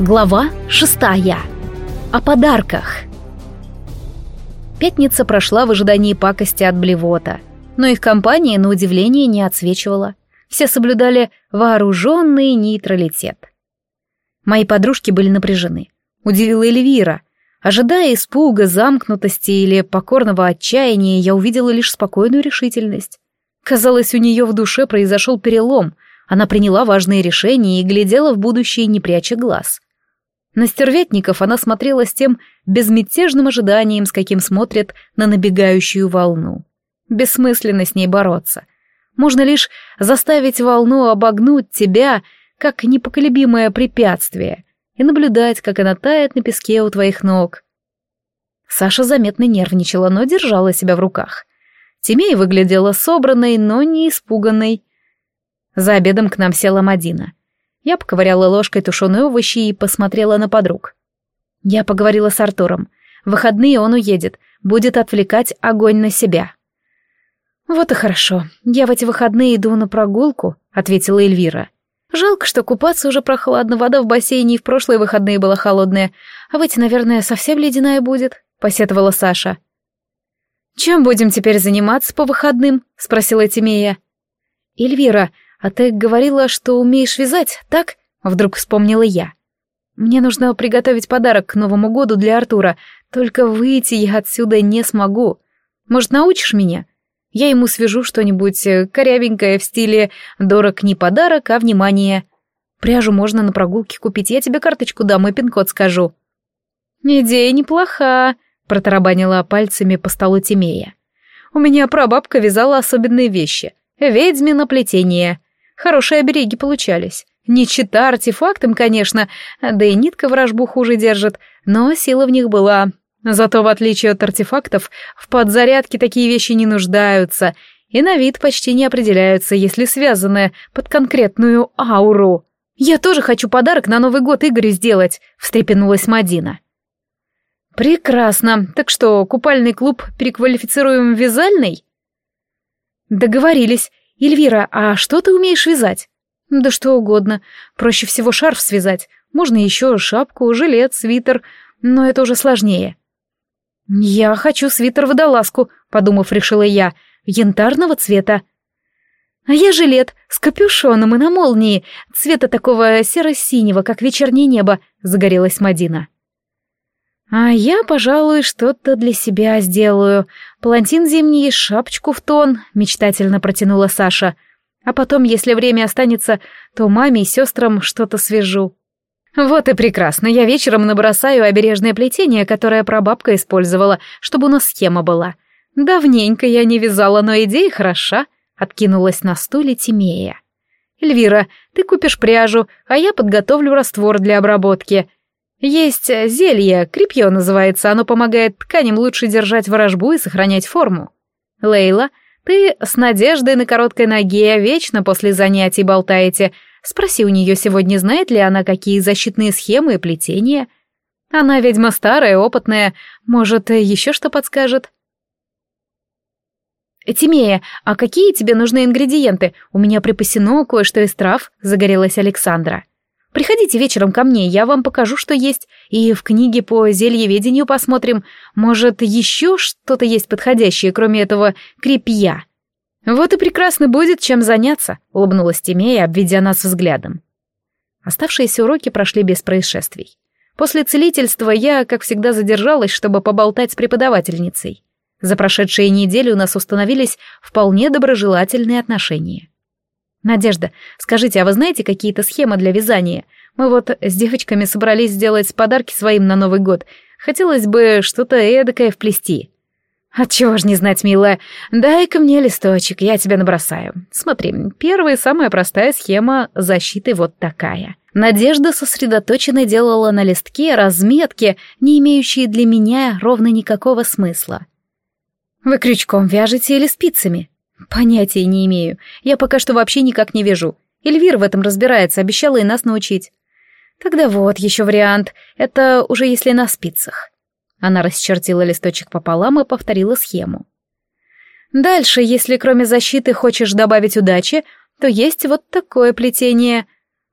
Глава шестая. О подарках. Пятница прошла в ожидании пакости от блевота, но их компания, на удивление, не отсвечивала. Все соблюдали вооруженный нейтралитет. Мои подружки были напряжены. Удивила Эльвира. Ожидая испуга, замкнутости или покорного отчаяния, я увидела лишь спокойную решительность. Казалось, у нее в душе произошел перелом. Она приняла важные решения и глядела в будущее, не пряча глаз. На стерветников она смотрела с тем безмятежным ожиданием, с каким смотрят на набегающую волну. Бессмысленно с ней бороться. Можно лишь заставить волну обогнуть тебя, как непоколебимое препятствие, и наблюдать, как она тает на песке у твоих ног. Саша заметно нервничала, но держала себя в руках. Тимей выглядела собранной, но не испуганной. За обедом к нам села Мадина — я поковыряла ложкой тушеные овощи и посмотрела на подруг. Я поговорила с Артуром. В выходные он уедет, будет отвлекать огонь на себя. «Вот и хорошо. Я в эти выходные иду на прогулку», — ответила Эльвира. «Жалко, что купаться уже прохладно, вода в бассейне и в прошлые выходные была холодная, а в эти, наверное, совсем ледяная будет», — посетовала Саша. «Чем будем теперь заниматься по выходным?» — спросила Тимея. «Эльвира, «А ты говорила, что умеешь вязать, так?» — вдруг вспомнила я. «Мне нужно приготовить подарок к Новому году для Артура, только выйти я отсюда не смогу. Может, научишь меня? Я ему свяжу что-нибудь э, корявенькое в стиле «дорог не подарок, а внимание». Пряжу можно на прогулке купить, я тебе карточку дам и пин-код скажу». «Идея неплоха», — протарабанила пальцами по столу Тимея. «У меня прабабка вязала особенные вещи. Ведьмино плетение. Хорошие обереги получались. Не чита артефактам, конечно, да и нитка вражбу хуже держит, но сила в них была. Зато, в отличие от артефактов, в подзарядке такие вещи не нуждаются и на вид почти не определяются, если связаны под конкретную ауру. «Я тоже хочу подарок на Новый год Игорю сделать», — встрепенулась Мадина. «Прекрасно. Так что, купальный клуб переквалифицируем в вязальный?» «Договорились. «Эльвира, а что ты умеешь вязать?» «Да что угодно. Проще всего шарф связать. Можно еще шапку, жилет, свитер, но это уже сложнее». «Я хочу свитер-водолазку», — подумав, решила я, — «янтарного цвета». «А я жилет, с капюшоном и на молнии, цвета такого серо-синего, как вечернее небо», — загорелась Мадина. «А я, пожалуй, что-то для себя сделаю. Палантин зимний, шапочку в тон», — мечтательно протянула Саша. «А потом, если время останется, то маме и сестрам что-то свяжу». «Вот и прекрасно. Я вечером набросаю обережное плетение, которое прабабка использовала, чтобы у нас схема была. Давненько я не вязала, но идея хороша», — откинулась на стуле Тимея. «Эльвира, ты купишь пряжу, а я подготовлю раствор для обработки». Есть э, зелье, крепье называется, оно помогает тканям лучше держать ворожбу и сохранять форму. Лейла, ты с Надеждой на короткой ноге вечно после занятий болтаете. Спроси у нее сегодня, знает ли она, какие защитные схемы и плетения. Она ведьма старая, опытная, может, еще что подскажет. «Тимея, а какие тебе нужны ингредиенты? У меня припасено кое-что из трав», — загорелась Александра. Приходите вечером ко мне, я вам покажу, что есть, и в книге по зельеведению посмотрим. Может, еще что-то есть подходящее, кроме этого крепья». «Вот и прекрасно будет, чем заняться», — улыбнулась Тимея, обведя нас взглядом. Оставшиеся уроки прошли без происшествий. После целительства я, как всегда, задержалась, чтобы поболтать с преподавательницей. За прошедшие недели у нас установились вполне доброжелательные отношения. «Надежда, скажите, а вы знаете какие-то схемы для вязания? Мы вот с девочками собрались сделать подарки своим на Новый год. Хотелось бы что-то эдакое вплести». «Отчего ж не знать, милая? Дай-ка мне листочек, я тебе набросаю. Смотри, первая самая простая схема защиты вот такая». Надежда сосредоточенно делала на листке разметки, не имеющие для меня ровно никакого смысла. «Вы крючком вяжете или спицами?» Понятия не имею. Я пока что вообще никак не вижу. Эльвир в этом разбирается, обещала и нас научить. Тогда вот еще вариант. Это уже если на спицах. Она расчертила листочек пополам и повторила схему. Дальше, если кроме защиты хочешь добавить удачи, то есть вот такое плетение.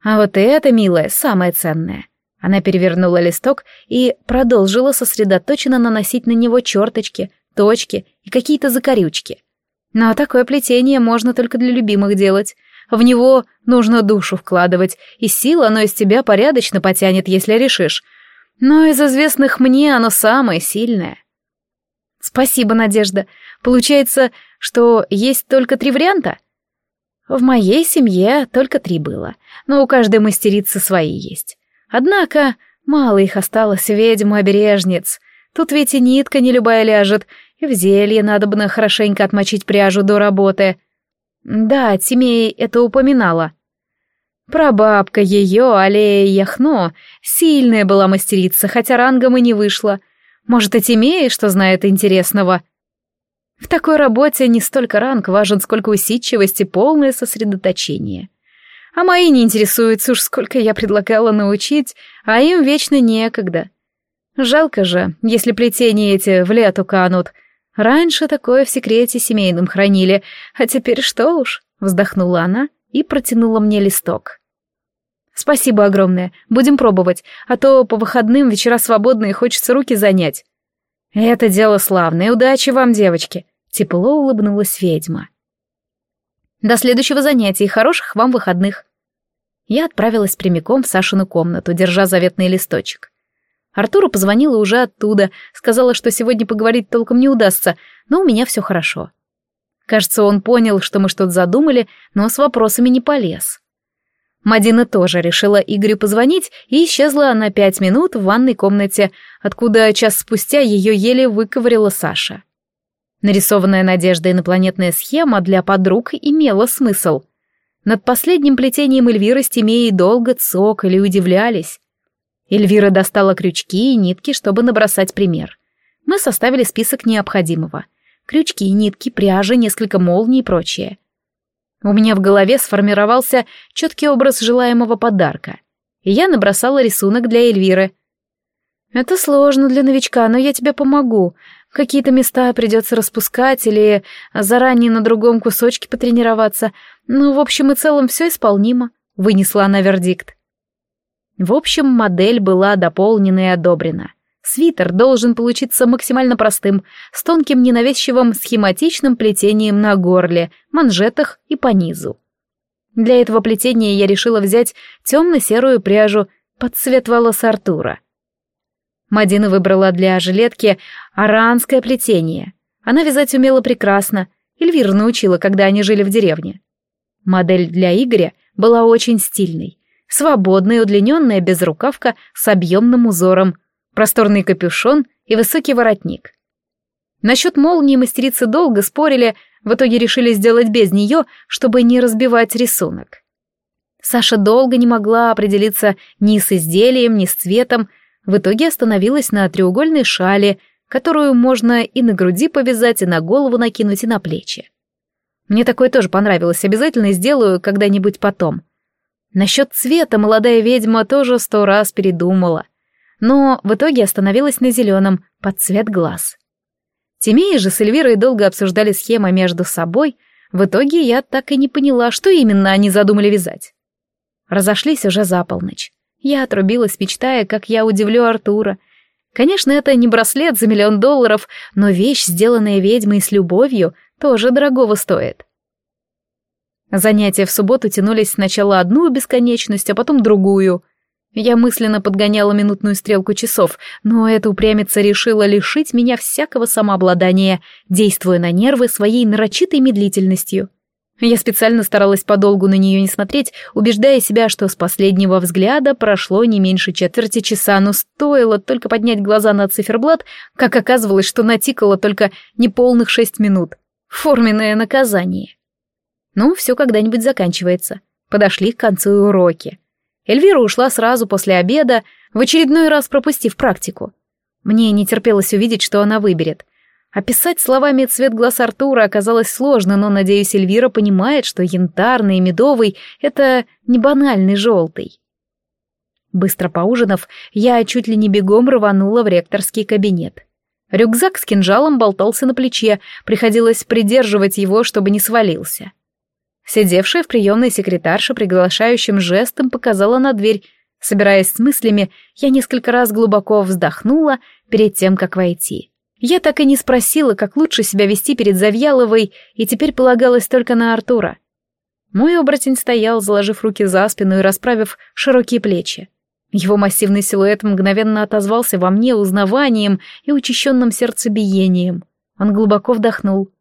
А вот это, милая, самое ценное. Она перевернула листок и продолжила сосредоточенно наносить на него черточки, точки и какие-то закорючки. Но такое плетение можно только для любимых делать. В него нужно душу вкладывать, и сил оно из тебя порядочно потянет, если решишь. Но из известных мне оно самое сильное. Спасибо, Надежда. Получается, что есть только три варианта? В моей семье только три было, но у каждой мастерицы свои есть. Однако мало их осталось ведьм-обережниц. Тут ведь и нитка не любая ляжет, в зелье надо бы хорошенько отмочить пряжу до работы. Да, Тимей это упоминала. Прабабка ее, Аллея Яхно, сильная была мастерица, хотя рангом и не вышла. Может, и Тимей что знает интересного. В такой работе не столько ранг важен, сколько усидчивость и полное сосредоточение. А мои не интересуются уж, сколько я предлагала научить, а им вечно некогда. Жалко же, если плетения эти в лету канут. Раньше такое в секрете семейном хранили, а теперь что уж, вздохнула она и протянула мне листок. Спасибо огромное, будем пробовать, а то по выходным вечера свободные хочется руки занять. Это дело славное, удачи вам, девочки, тепло улыбнулась ведьма. До следующего занятия и хороших вам выходных. Я отправилась прямиком в Сашину комнату, держа заветный листочек. Артуру позвонила уже оттуда, сказала, что сегодня поговорить толком не удастся, но у меня все хорошо. Кажется, он понял, что мы что-то задумали, но с вопросами не полез. Мадина тоже решила Игорю позвонить и исчезла на пять минут в ванной комнате, откуда час спустя ее еле выковырила Саша. Нарисованная Надежда инопланетная схема для подруг имела смысл. Над последним плетением Эльвиры с Тимеей долго цокали и удивлялись. Эльвира достала крючки и нитки, чтобы набросать пример. Мы составили список необходимого. Крючки, нитки, пряжи, несколько молний и прочее. У меня в голове сформировался четкий образ желаемого подарка. И я набросала рисунок для Эльвиры. «Это сложно для новичка, но я тебе помогу. Какие-то места придется распускать или заранее на другом кусочке потренироваться. Ну, в общем и целом, все исполнимо», — вынесла она вердикт. В общем, модель была дополнена и одобрена. Свитер должен получиться максимально простым, с тонким ненавязчивым схематичным плетением на горле, манжетах и по низу. Для этого плетения я решила взять темно-серую пряжу под цвет волос Артура. Мадина выбрала для жилетки аранское плетение. Она вязать умела прекрасно, Эльвира научила, когда они жили в деревне. Модель для Игоря была очень стильной. Свободная удлиненная безрукавка с объемным узором, просторный капюшон и высокий воротник. Насчет молнии мастерицы долго спорили, в итоге решили сделать без нее, чтобы не разбивать рисунок. Саша долго не могла определиться ни с изделием, ни с цветом, в итоге остановилась на треугольной шале, которую можно и на груди повязать, и на голову накинуть, и на плечи. Мне такое тоже понравилось, обязательно сделаю когда-нибудь потом. Насчет цвета молодая ведьма тоже сто раз передумала, но в итоге остановилась на зеленом, под цвет глаз. Тимеи же с Эльвирой долго обсуждали схемы между собой, в итоге я так и не поняла, что именно они задумали вязать. Разошлись уже за полночь. Я отрубилась, мечтая, как я удивлю Артура. Конечно, это не браслет за миллион долларов, но вещь, сделанная ведьмой с любовью, тоже дорогого стоит. Занятия в субботу тянулись сначала одну бесконечность, а потом другую. Я мысленно подгоняла минутную стрелку часов, но эта упрямица решила лишить меня всякого самообладания, действуя на нервы своей нарочитой медлительностью. Я специально старалась подолгу на нее не смотреть, убеждая себя, что с последнего взгляда прошло не меньше четверти часа, но стоило только поднять глаза на циферблат, как оказывалось, что натикало только неполных шесть минут. Форменное наказание. Ну, все когда-нибудь заканчивается. Подошли к концу уроки. Эльвира ушла сразу после обеда, в очередной раз пропустив практику. Мне не терпелось увидеть, что она выберет. Описать словами цвет глаз Артура оказалось сложно, но, надеюсь, Эльвира понимает, что янтарный и медовый — это не банальный желтый. Быстро поужинав, я чуть ли не бегом рванула в ректорский кабинет. Рюкзак с кинжалом болтался на плече, приходилось придерживать его, чтобы не свалился. Сидевшая в приемной секретарша приглашающим жестом показала на дверь. Собираясь с мыслями, я несколько раз глубоко вздохнула перед тем, как войти. Я так и не спросила, как лучше себя вести перед Завьяловой, и теперь полагалась только на Артура. Мой оборотень стоял, заложив руки за спину и расправив широкие плечи. Его массивный силуэт мгновенно отозвался во мне узнаванием и учащенным сердцебиением. Он глубоко вдохнул.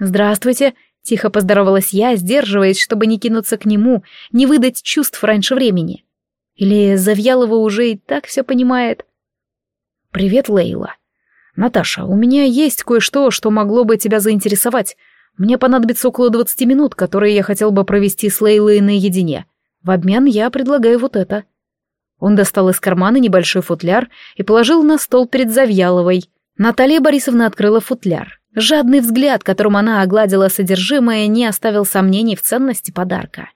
«Здравствуйте», — тихо поздоровалась я, сдерживаясь, чтобы не кинуться к нему, не выдать чувств раньше времени. Или Завьялова уже и так все понимает? «Привет, Лейла. Наташа, у меня есть кое-что, что могло бы тебя заинтересовать. Мне понадобится около двадцати минут, которые я хотел бы провести с Лейлой наедине. В обмен я предлагаю вот это». Он достал из кармана небольшой футляр и положил на стол перед Завьяловой. Наталья Борисовна открыла футляр. Жадный взгляд, которым она огладила содержимое, не оставил сомнений в ценности подарка.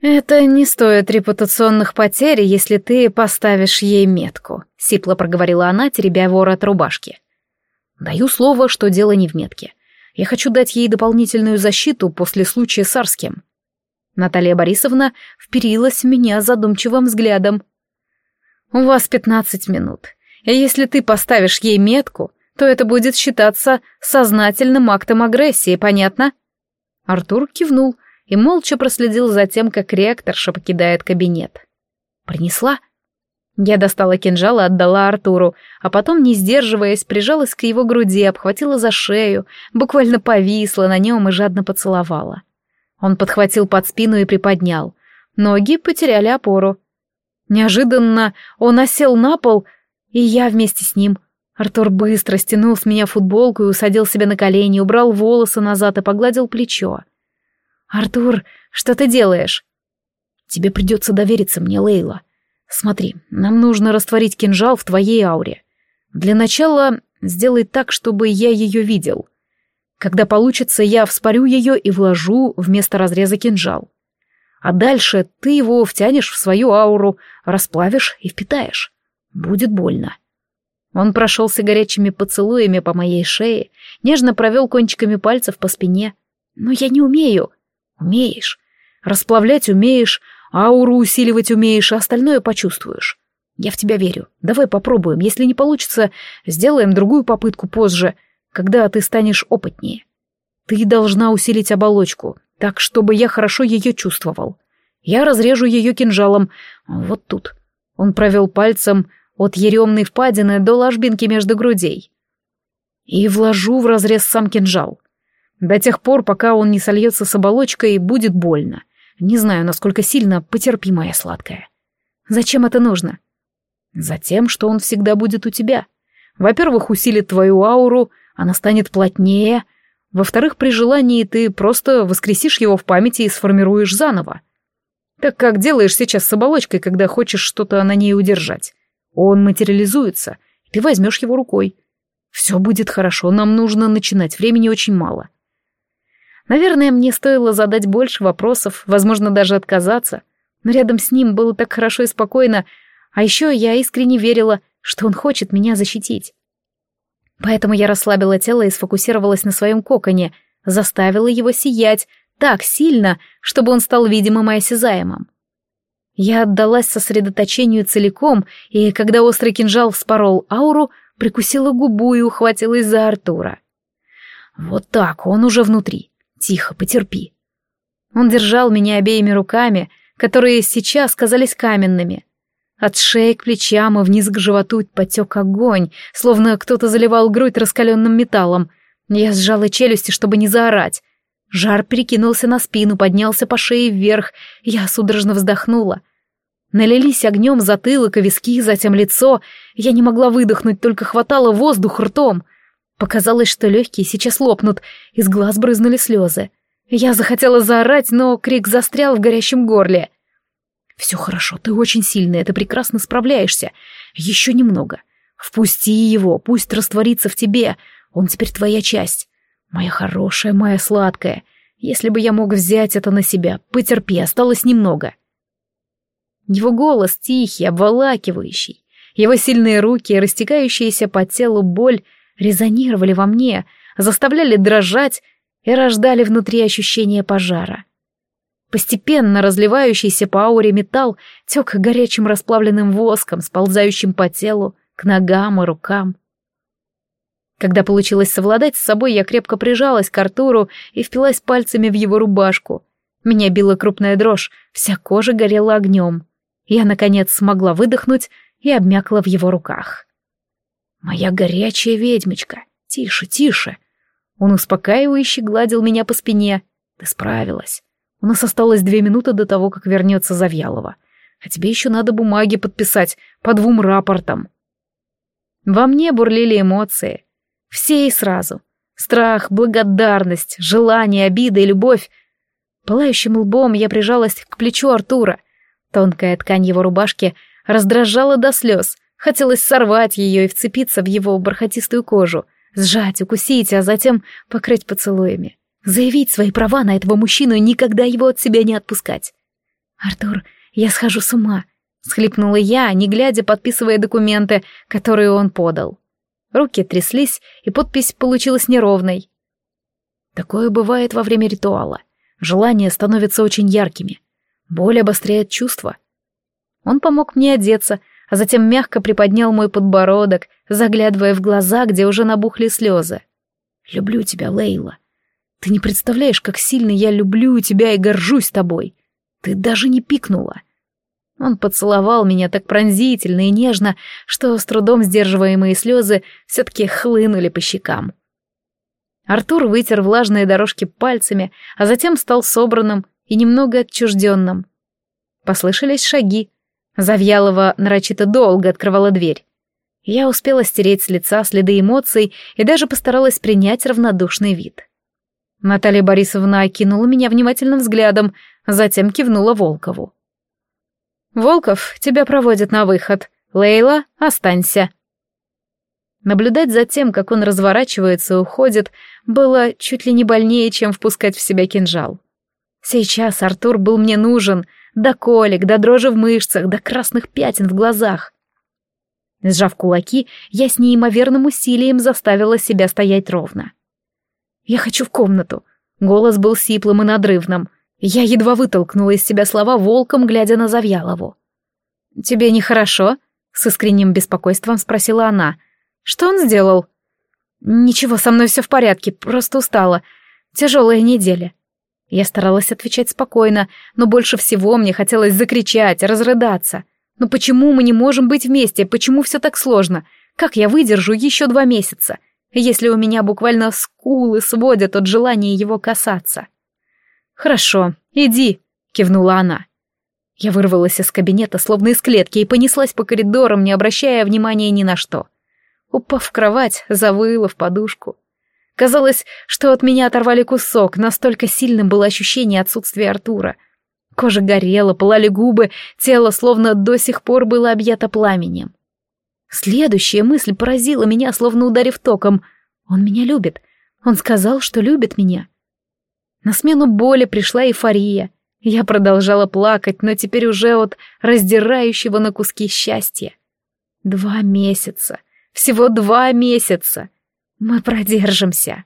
«Это не стоит репутационных потерь, если ты поставишь ей метку», — сипло проговорила она, теребя ворот рубашки. «Даю слово, что дело не в метке. Я хочу дать ей дополнительную защиту после случая с Арским». Наталья Борисовна вперилась в меня задумчивым взглядом. «У вас пятнадцать минут, если ты поставишь ей метку, то это будет считаться сознательным актом агрессии, понятно?» Артур кивнул — и молча проследил за тем, как ректорша покидает кабинет. «Принесла?» Я достала кинжал и отдала Артуру, а потом, не сдерживаясь, прижалась к его груди, обхватила за шею, буквально повисла на нем и жадно поцеловала. Он подхватил под спину и приподнял. Ноги потеряли опору. Неожиданно он осел на пол, и я вместе с ним. Артур быстро стянул с меня футболку и усадил себя на колени, убрал волосы назад и погладил плечо. «Артур, что ты делаешь?» «Тебе придется довериться мне, Лейла. Смотри, нам нужно растворить кинжал в твоей ауре. Для начала сделай так, чтобы я ее видел. Когда получится, я вспорю ее и вложу вместо разреза кинжал. А дальше ты его втянешь в свою ауру, расплавишь и впитаешь. Будет больно». Он прошелся горячими поцелуями по моей шее, нежно провел кончиками пальцев по спине. «Но я не умею», Умеешь. Расплавлять умеешь, ауру усиливать умеешь, а остальное почувствуешь. Я в тебя верю. Давай попробуем. Если не получится, сделаем другую попытку позже, когда ты станешь опытнее. Ты должна усилить оболочку, так, чтобы я хорошо ее чувствовал. Я разрежу ее кинжалом. Вот тут. Он провел пальцем от еремной впадины до ложбинки между грудей. И вложу в разрез сам кинжал. До тех пор, пока он не сольется с оболочкой, будет больно. Не знаю, насколько сильно, потерпи, моя сладкая. Зачем это нужно? Затем, что он всегда будет у тебя. Во-первых, усилит твою ауру, она станет плотнее. Во-вторых, при желании ты просто воскресишь его в памяти и сформируешь заново. Так как делаешь сейчас с оболочкой, когда хочешь что-то на ней удержать. Он материализуется, ты возьмешь его рукой. Все будет хорошо, нам нужно начинать, времени очень мало. Наверное, мне стоило задать больше вопросов, возможно, даже отказаться. Но рядом с ним было так хорошо и спокойно, а еще я искренне верила, что он хочет меня защитить. Поэтому я расслабила тело и сфокусировалась на своем коконе, заставила его сиять так сильно, чтобы он стал видимым и осязаемым. Я отдалась сосредоточению целиком, и когда острый кинжал вспорол ауру, прикусила губу и ухватилась за Артура. Вот так, он уже внутри. Тихо, потерпи. Он держал меня обеими руками, которые сейчас казались каменными. От шеи к плечам и вниз к животу потек огонь, словно кто-то заливал грудь раскаленным металлом. Я сжала челюсти, чтобы не заорать. Жар перекинулся на спину, поднялся по шее вверх, я судорожно вздохнула. Налились огнем затылок и виски, затем лицо. Я не могла выдохнуть, только хватало воздух ртом — Показалось, что легкие сейчас лопнут, из глаз брызнули слезы. Я захотела заорать, но крик застрял в горящем горле. «Все хорошо, ты очень сильная, ты прекрасно справляешься. Еще немного. Впусти его, пусть растворится в тебе. Он теперь твоя часть. Моя хорошая, моя сладкая. Если бы я мог взять это на себя, потерпи, осталось немного». Его голос тихий, обволакивающий. Его сильные руки, растекающиеся по телу боль — резонировали во мне, заставляли дрожать и рождали внутри ощущение пожара. Постепенно разливающийся по ауре металл тек горячим расплавленным воском, сползающим по телу, к ногам и рукам. Когда получилось совладать с собой, я крепко прижалась к Артуру и впилась пальцами в его рубашку. Меня била крупная дрожь, вся кожа горела огнем. Я, наконец, смогла выдохнуть и обмякла в его руках. «Моя горячая ведьмочка! Тише, тише!» Он успокаивающе гладил меня по спине. «Ты справилась. У нас осталось две минуты до того, как вернется Завьялова. А тебе еще надо бумаги подписать по двум рапортам». Во мне бурлили эмоции. Все и сразу. Страх, благодарность, желание, обида и любовь. Пылающим лбом я прижалась к плечу Артура. Тонкая ткань его рубашки раздражала до слез. Хотелось сорвать ее и вцепиться в его бархатистую кожу, сжать, укусить, а затем покрыть поцелуями. Заявить свои права на этого мужчину и никогда его от себя не отпускать. «Артур, я схожу с ума», — схлипнула я, не глядя, подписывая документы, которые он подал. Руки тряслись, и подпись получилась неровной. Такое бывает во время ритуала. Желания становятся очень яркими. Боль обостряет чувства. Он помог мне одеться, а затем мягко приподнял мой подбородок, заглядывая в глаза, где уже набухли слезы. «Люблю тебя, Лейла. Ты не представляешь, как сильно я люблю тебя и горжусь тобой. Ты даже не пикнула». Он поцеловал меня так пронзительно и нежно, что с трудом сдерживаемые слезы все-таки хлынули по щекам. Артур вытер влажные дорожки пальцами, а затем стал собранным и немного отчужденным. Послышались шаги. Завьялова нарочито долго открывала дверь. Я успела стереть с лица следы эмоций и даже постаралась принять равнодушный вид. Наталья Борисовна окинула меня внимательным взглядом, затем кивнула Волкову. «Волков, тебя проводят на выход. Лейла, останься». Наблюдать за тем, как он разворачивается и уходит, было чуть ли не больнее, чем впускать в себя кинжал. Сейчас Артур был мне нужен, до колик, до дрожи в мышцах, до красных пятен в глазах. Сжав кулаки, я с неимоверным усилием заставила себя стоять ровно. «Я хочу в комнату». Голос был сиплым и надрывным. Я едва вытолкнула из себя слова волком, глядя на Завьялову. «Тебе нехорошо?» — с искренним беспокойством спросила она. «Что он сделал?» «Ничего, со мной все в порядке, просто устала. Тяжелая неделя». Я старалась отвечать спокойно, но больше всего мне хотелось закричать, разрыдаться. «Но почему мы не можем быть вместе? Почему все так сложно? Как я выдержу еще два месяца, если у меня буквально скулы сводят от желания его касаться?» «Хорошо, иди», — кивнула она. Я вырвалась из кабинета, словно из клетки, и понеслась по коридорам, не обращая внимания ни на что. Упав в кровать, завыла в подушку. Казалось, что от меня оторвали кусок, настолько сильным было ощущение отсутствия Артура. Кожа горела, пылали губы, тело словно до сих пор было объято пламенем. Следующая мысль поразила меня, словно ударив током. Он меня любит. Он сказал, что любит меня. На смену боли пришла эйфория. Я продолжала плакать, но теперь уже от раздирающего на куски счастья. Два месяца. Всего два месяца. Мы продержимся.